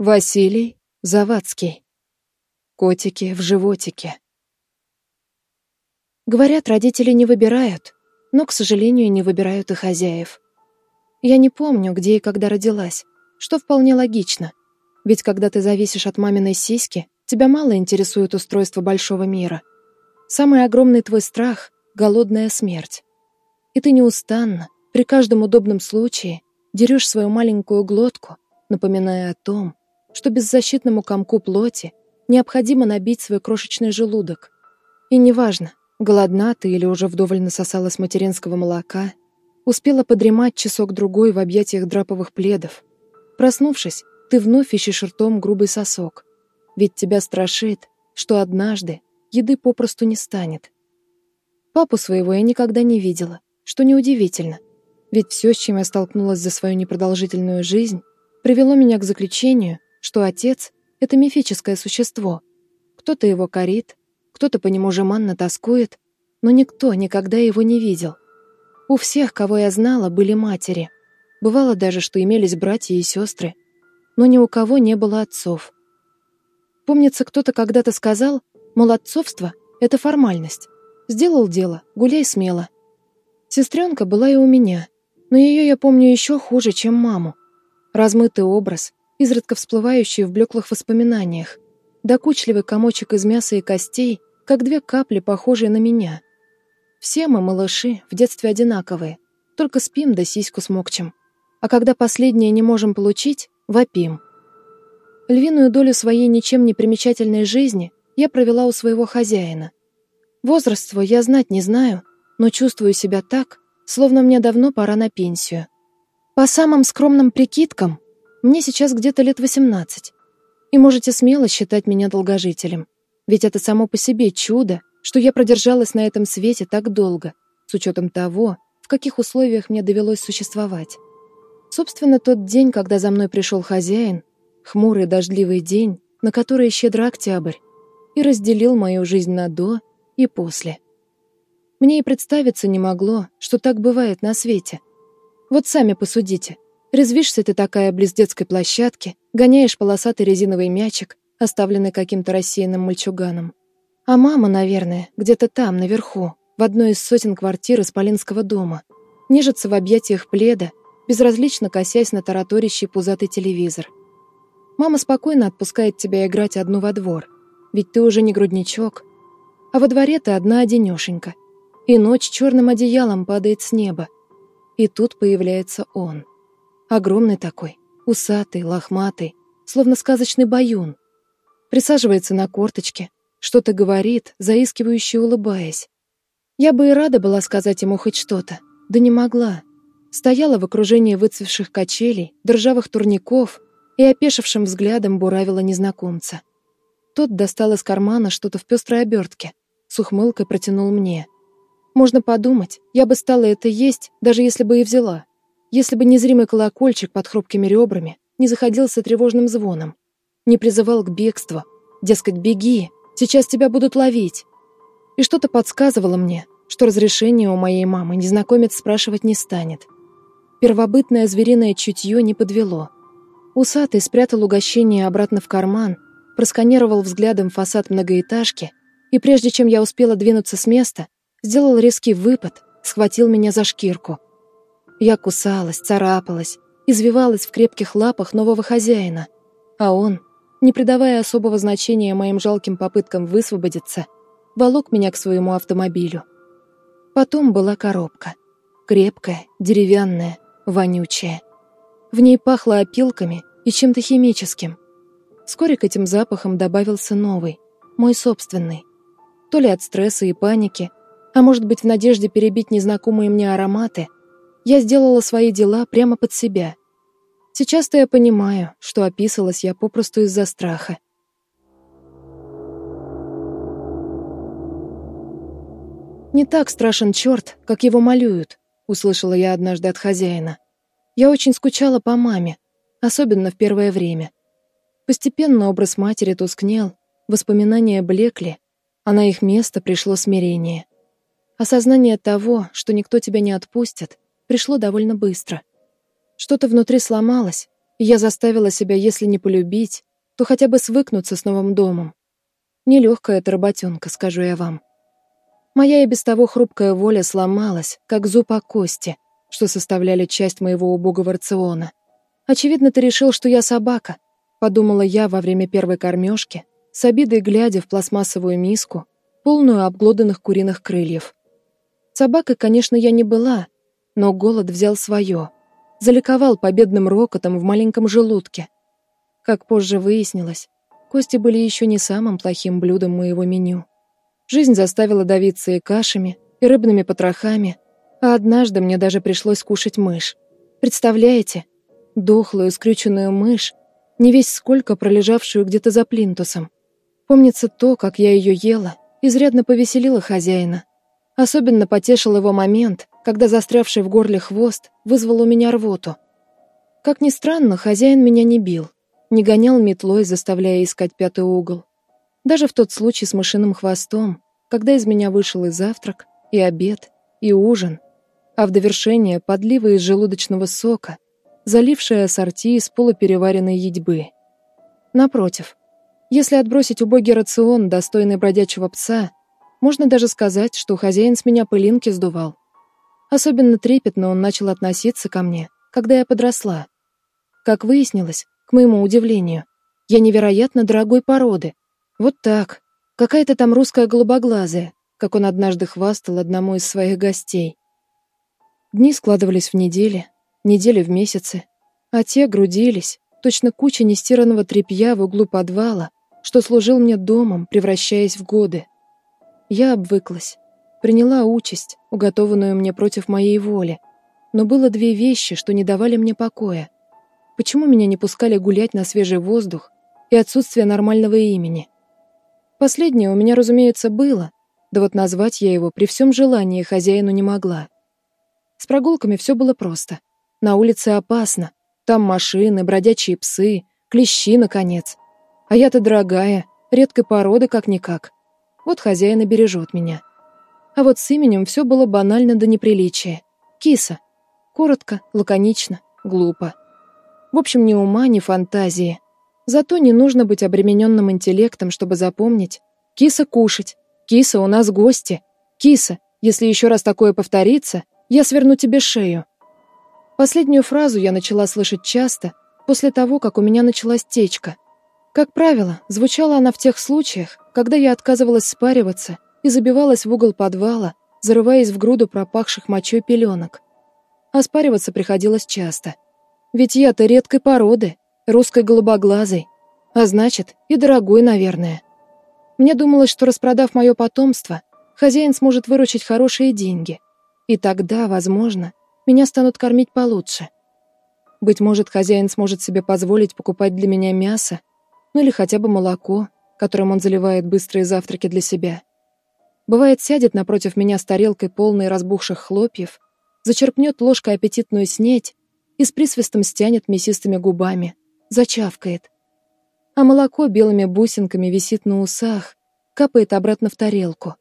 Василий Завадский. Котики в животике. Говорят, родители не выбирают, но, к сожалению, не выбирают и хозяев. Я не помню, где и когда родилась, что вполне логично. Ведь когда ты зависишь от маминой сиськи, тебя мало интересует устройство большого мира. Самый огромный твой страх — голодная смерть. И ты неустанно, при каждом удобном случае, дерешь свою маленькую глотку, напоминая о том, что беззащитному комку плоти необходимо набить свой крошечный желудок. И неважно, голодна ты или уже вдоволь насосалась материнского молока, успела подремать часок-другой в объятиях драповых пледов. Проснувшись, ты вновь ищешь ртом грубый сосок. Ведь тебя страшит, что однажды еды попросту не станет. Папу своего я никогда не видела, что неудивительно. Ведь все, с чем я столкнулась за свою непродолжительную жизнь, привело меня к заключению, что отец — это мифическое существо. Кто-то его корит, кто-то по нему жеманно тоскует, но никто никогда его не видел. У всех, кого я знала, были матери. Бывало даже, что имелись братья и сестры, но ни у кого не было отцов. Помнится, кто-то когда-то сказал, мол, отцовство — это формальность. Сделал дело, гуляй смело. Сестренка была и у меня, но ее я помню еще хуже, чем маму. Размытый образ, изредка всплывающие в блеклых воспоминаниях, докучливый комочек из мяса и костей, как две капли, похожие на меня. Все мы, малыши, в детстве одинаковые, только спим да сиську смокчем. А когда последнее не можем получить, вопим. Львиную долю своей ничем не примечательной жизни я провела у своего хозяина. Возраст свой я знать не знаю, но чувствую себя так, словно мне давно пора на пенсию. По самым скромным прикидкам, мне сейчас где-то лет 18. И можете смело считать меня долгожителем. Ведь это само по себе чудо, что я продержалась на этом свете так долго, с учетом того, в каких условиях мне довелось существовать. Собственно, тот день, когда за мной пришел хозяин, хмурый дождливый день, на который щедро октябрь, и разделил мою жизнь на «до» и «после». Мне и представиться не могло, что так бывает на свете. Вот сами посудите — Резвишься ты такая близ детской площадки, гоняешь полосатый резиновый мячик, оставленный каким-то рассеянным мальчуганом. А мама, наверное, где-то там, наверху, в одной из сотен квартир Исполинского дома, нежится в объятиях пледа, безразлично косясь на тараторящий пузатый телевизор. Мама спокойно отпускает тебя играть одну во двор, ведь ты уже не грудничок. А во дворе ты одна одинёшенька, и ночь черным одеялом падает с неба. И тут появляется он — Огромный такой, усатый, лохматый, словно сказочный баюн. Присаживается на корточке, что-то говорит, заискивающе улыбаясь. Я бы и рада была сказать ему хоть что-то, да не могла. Стояла в окружении выцвевших качелей, државых турников и опешившим взглядом буравила незнакомца. Тот достал из кармана что-то в пестрой обертке, с ухмылкой протянул мне. Можно подумать, я бы стала это есть, даже если бы и взяла если бы незримый колокольчик под хрупкими ребрами не заходился тревожным звоном, не призывал к бегству, дескать, беги, сейчас тебя будут ловить. И что-то подсказывало мне, что разрешение у моей мамы незнакомец спрашивать не станет. Первобытное звериное чутье не подвело. Усатый спрятал угощение обратно в карман, просканировал взглядом фасад многоэтажки и, прежде чем я успела двинуться с места, сделал резкий выпад, схватил меня за шкирку — я кусалась, царапалась, извивалась в крепких лапах нового хозяина. А он, не придавая особого значения моим жалким попыткам высвободиться, волок меня к своему автомобилю. Потом была коробка. Крепкая, деревянная, вонючая. В ней пахло опилками и чем-то химическим. Вскоре к этим запахам добавился новый, мой собственный. То ли от стресса и паники, а может быть в надежде перебить незнакомые мне ароматы — я сделала свои дела прямо под себя. Сейчас-то я понимаю, что описалась я попросту из-за страха. «Не так страшен черт, как его малюют», — услышала я однажды от хозяина. Я очень скучала по маме, особенно в первое время. Постепенно образ матери тускнел, воспоминания блекли, а на их место пришло смирение. Осознание того, что никто тебя не отпустит, пришло довольно быстро. Что-то внутри сломалось, И я заставила себя, если не полюбить, то хотя бы свыкнуться с новым домом. Нелегкая эта работенка, скажу я вам. Моя и без того хрупкая воля сломалась, как зуб о кости, что составляли часть моего убогого рациона. Очевидно, ты решил, что я собака, подумала я во время первой кормежки, с обидой глядя в пластмассовую миску, полную обглоданных куриных крыльев. Собакой, конечно, я не была, но голод взял свое, заликовал победным рокотом в маленьком желудке. Как позже выяснилось, кости были еще не самым плохим блюдом моего меню. Жизнь заставила давиться и кашами, и рыбными потрохами, а однажды мне даже пришлось кушать мышь. Представляете? Дохлую, скрюченную мышь, не весь сколько пролежавшую где-то за плинтусом. Помнится то, как я ее ела, изрядно повеселила хозяина. Особенно потешил его момент, когда застрявший в горле хвост вызвал у меня рвоту. Как ни странно, хозяин меня не бил, не гонял метлой, заставляя искать пятый угол. Даже в тот случай с мышиным хвостом, когда из меня вышел и завтрак, и обед, и ужин, а в довершение подлива из желудочного сока, залившая ассорти из полупереваренной едьбы. Напротив, если отбросить убогий рацион, достойный бродячего пса, можно даже сказать, что хозяин с меня пылинки сдувал. Особенно трепетно он начал относиться ко мне, когда я подросла. Как выяснилось, к моему удивлению, я невероятно дорогой породы, вот так. Какая-то там русская голубоглазая, как он однажды хвастал одному из своих гостей. Дни складывались в недели, недели в месяцы, а те грудились, точно куча нестиранного тряпья в углу подвала, что служил мне домом, превращаясь в годы. Я обвыклась, приняла участь, уготованную мне против моей воли, но было две вещи, что не давали мне покоя. Почему меня не пускали гулять на свежий воздух и отсутствие нормального имени? Последнее у меня, разумеется, было, да вот назвать я его при всем желании хозяину не могла. С прогулками все было просто. На улице опасно. Там машины, бродячие псы, клещи, наконец. А я-то дорогая, редкой породы как-никак. Вот хозяин и бережет меня. А вот с именем все было банально до неприличия. Киса. Коротко, лаконично, глупо. В общем, ни ума, ни фантазии. Зато не нужно быть обремененным интеллектом, чтобы запомнить. Киса кушать. Киса, у нас гости. Киса, если еще раз такое повторится, я сверну тебе шею. Последнюю фразу я начала слышать часто, после того, как у меня началась течка. Как правило, звучала она в тех случаях, когда я отказывалась спариваться и забивалась в угол подвала, зарываясь в груду пропахших мочой пеленок. А спариваться приходилось часто. Ведь я-то редкой породы, русской голубоглазой, а значит, и дорогой, наверное. Мне думалось, что распродав мое потомство, хозяин сможет выручить хорошие деньги, и тогда, возможно, меня станут кормить получше. Быть может, хозяин сможет себе позволить покупать для меня мясо, ну или хотя бы молоко, которым он заливает быстрые завтраки для себя. Бывает, сядет напротив меня с тарелкой полной разбухших хлопьев, зачерпнет ложкой аппетитную снеть и с присвистом стянет мясистыми губами, зачавкает. А молоко белыми бусинками висит на усах, капает обратно в тарелку.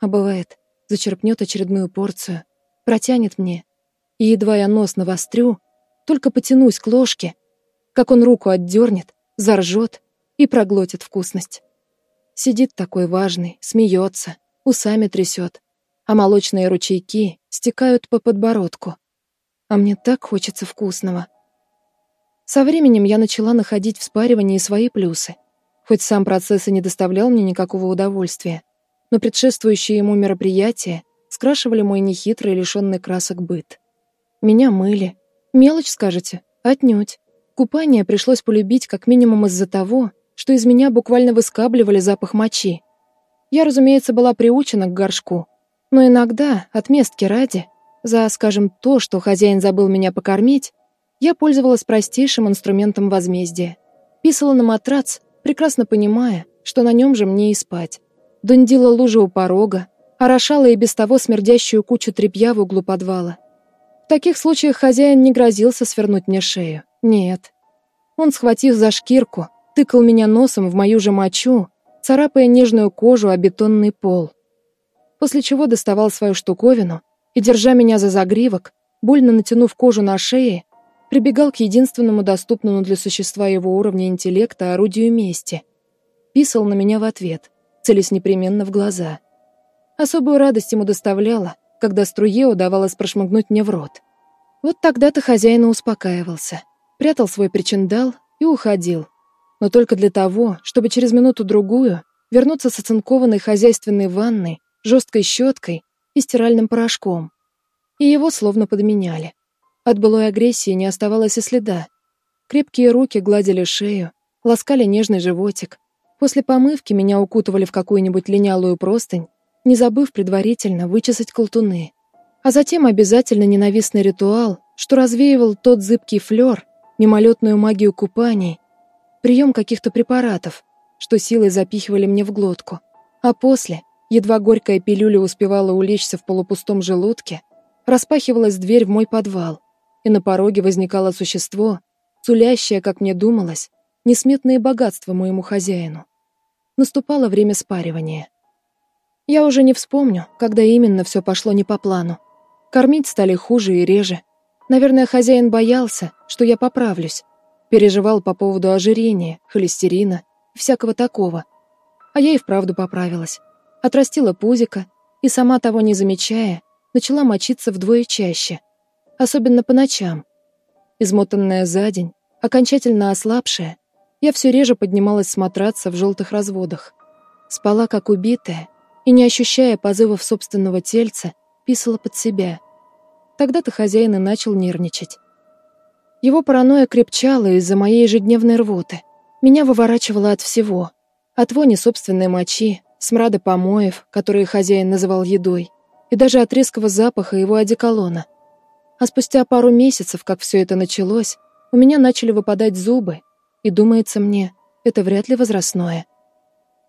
А бывает, зачерпнет очередную порцию, протянет мне, и едва я нос навострю, только потянусь к ложке, как он руку отдернет, заржет и проглотит вкусность. Сидит такой важный, смеется, усами трясет, а молочные ручейки стекают по подбородку. А мне так хочется вкусного. Со временем я начала находить в спаривании свои плюсы. Хоть сам процесс и не доставлял мне никакого удовольствия, но предшествующие ему мероприятия скрашивали мой нехитрый, лишенный красок быт. Меня мыли. Мелочь, скажете? Отнюдь. Купание пришлось полюбить как минимум из-за того, что из меня буквально выскабливали запах мочи. Я, разумеется, была приучена к горшку, но иногда, от местки ради, за, скажем, то, что хозяин забыл меня покормить, я пользовалась простейшим инструментом возмездия. Писала на матрац, прекрасно понимая, что на нем же мне и спать. Дундила лужу у порога, орошала и без того смердящую кучу тряпья в углу подвала. В таких случаях хозяин не грозился свернуть мне шею. Нет. Он, схватив за шкирку, тыкал меня носом в мою же мочу, царапая нежную кожу о бетонный пол. После чего доставал свою штуковину и, держа меня за загривок, больно натянув кожу на шее, прибегал к единственному доступному для существа его уровня интеллекта орудию мести. Писал на меня в ответ, целясь непременно в глаза. Особую радость ему доставляло, когда струе удавалось прошмыгнуть мне в рот. Вот тогда-то хозяин успокаивался, прятал свой причиндал и уходил. Но только для того, чтобы через минуту-другую вернуться с оцинкованной хозяйственной ванной, жесткой щеткой и стиральным порошком. И его словно подменяли. От былой агрессии не оставалось и следа. Крепкие руки гладили шею, ласкали нежный животик. После помывки меня укутывали в какую-нибудь линялую простынь, не забыв предварительно вычесать колтуны. А затем обязательно ненавистный ритуал, что развеивал тот зыбкий флёр, мимолетную магию купаний, прием каких-то препаратов, что силой запихивали мне в глотку. А после, едва горькая пилюля успевала улечься в полупустом желудке, распахивалась дверь в мой подвал, и на пороге возникало существо, сулящее, как мне думалось, несметные богатства моему хозяину. Наступало время спаривания. Я уже не вспомню, когда именно все пошло не по плану. Кормить стали хуже и реже. Наверное, хозяин боялся, что я поправлюсь. Переживал по поводу ожирения, холестерина всякого такого. А я и вправду поправилась. Отрастила пузико и, сама того не замечая, начала мочиться вдвое чаще. Особенно по ночам. Измотанная за день, окончательно ослабшая, я все реже поднималась с матраца в желтых разводах. Спала как убитая, и, не ощущая позывов собственного тельца, писала под себя. Тогда-то хозяин и начал нервничать. Его паранойя крепчала из-за моей ежедневной рвоты. Меня выворачивало от всего. От вони собственной мочи, смрада помоев, которые хозяин называл едой, и даже от резкого запаха его одеколона. А спустя пару месяцев, как все это началось, у меня начали выпадать зубы, и, думается мне, это вряд ли возрастное.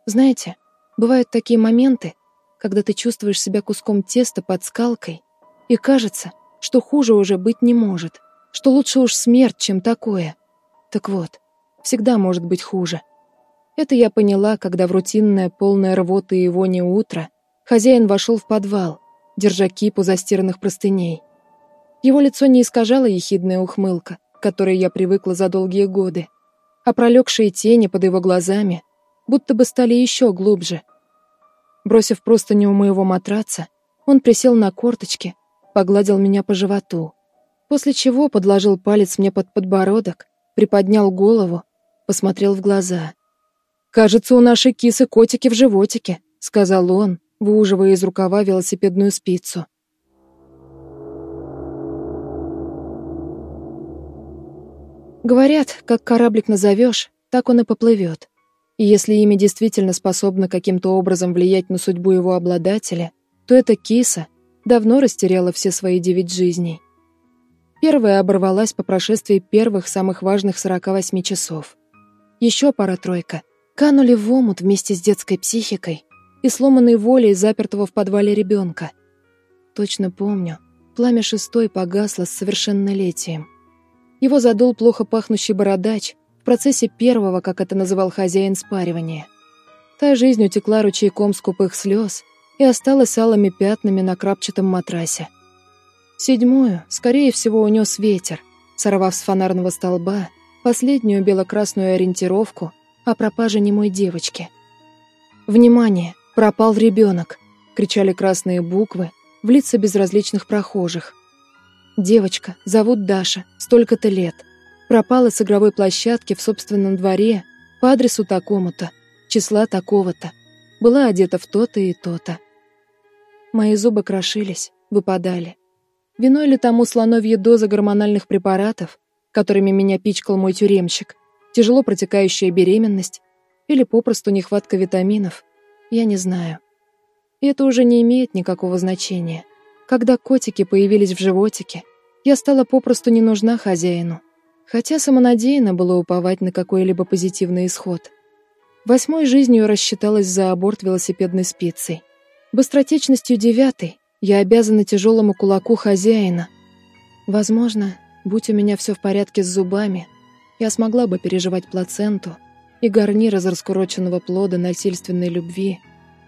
Знаете, Бывают такие моменты, когда ты чувствуешь себя куском теста под скалкой, и кажется, что хуже уже быть не может, что лучше уж смерть, чем такое. Так вот, всегда может быть хуже. Это я поняла, когда в рутинное, полное рвоты и вони утро хозяин вошел в подвал, держа кипу застиранных простыней. Его лицо не искажало ехидная ухмылка, к которой я привыкла за долгие годы, а пролегшие тени под его глазами будто бы стали еще глубже. Бросив простыню у моего матраца, он присел на корточки, погладил меня по животу, после чего подложил палец мне под подбородок, приподнял голову, посмотрел в глаза. «Кажется, у нашей кисы котики в животике», — сказал он, выуживая из рукава велосипедную спицу. Говорят, как кораблик назовешь, так он и поплывет. И если имя действительно способно каким-то образом влиять на судьбу его обладателя, то эта киса давно растеряла все свои девять жизней. Первая оборвалась по прошествии первых самых важных 48 часов. Еще пара-тройка канули в омут вместе с детской психикой и сломанной волей запертого в подвале ребенка. Точно помню, пламя шестой погасло с совершеннолетием. Его задул плохо пахнущий бородач, в процессе первого, как это называл хозяин, спаривания. Та жизнь утекла ручейком скупых слез и осталась алыми пятнами на крапчатом матрасе. Седьмую, скорее всего, унес ветер, сорвав с фонарного столба последнюю бело-красную ориентировку о пропаже немой девочки. «Внимание! Пропал ребенок!» — кричали красные буквы в лица безразличных прохожих. «Девочка, зовут Даша, столько-то лет — Пропала с игровой площадки в собственном дворе по адресу такому-то, числа такого-то. Была одета в то-то и то-то. Мои зубы крошились, выпадали. Виной ли тому слоновья доза гормональных препаратов, которыми меня пичкал мой тюремщик, тяжело протекающая беременность или попросту нехватка витаминов, я не знаю. И это уже не имеет никакого значения. Когда котики появились в животике, я стала попросту не нужна хозяину. Хотя самонадеянно было уповать на какой-либо позитивный исход. Восьмой жизнью рассчиталась за аборт велосипедной спицей. Быстротечностью девятой я обязана тяжелому кулаку хозяина. Возможно, будь у меня все в порядке с зубами, я смогла бы переживать плаценту и гарнир из раскуроченного плода насильственной любви,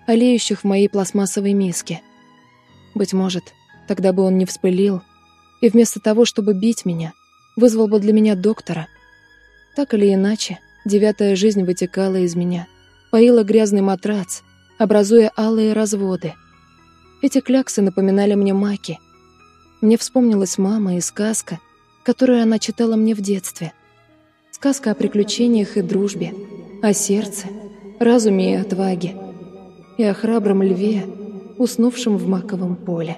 олеющих в моей пластмассовой миске. Быть может, тогда бы он не вспылил, и вместо того, чтобы бить меня — вызвал бы для меня доктора. Так или иначе, девятая жизнь вытекала из меня, поила грязный матрац, образуя алые разводы. Эти кляксы напоминали мне маки. Мне вспомнилась мама и сказка, которую она читала мне в детстве. Сказка о приключениях и дружбе, о сердце, разуме и отваге, и о храбром льве, уснувшем в маковом поле.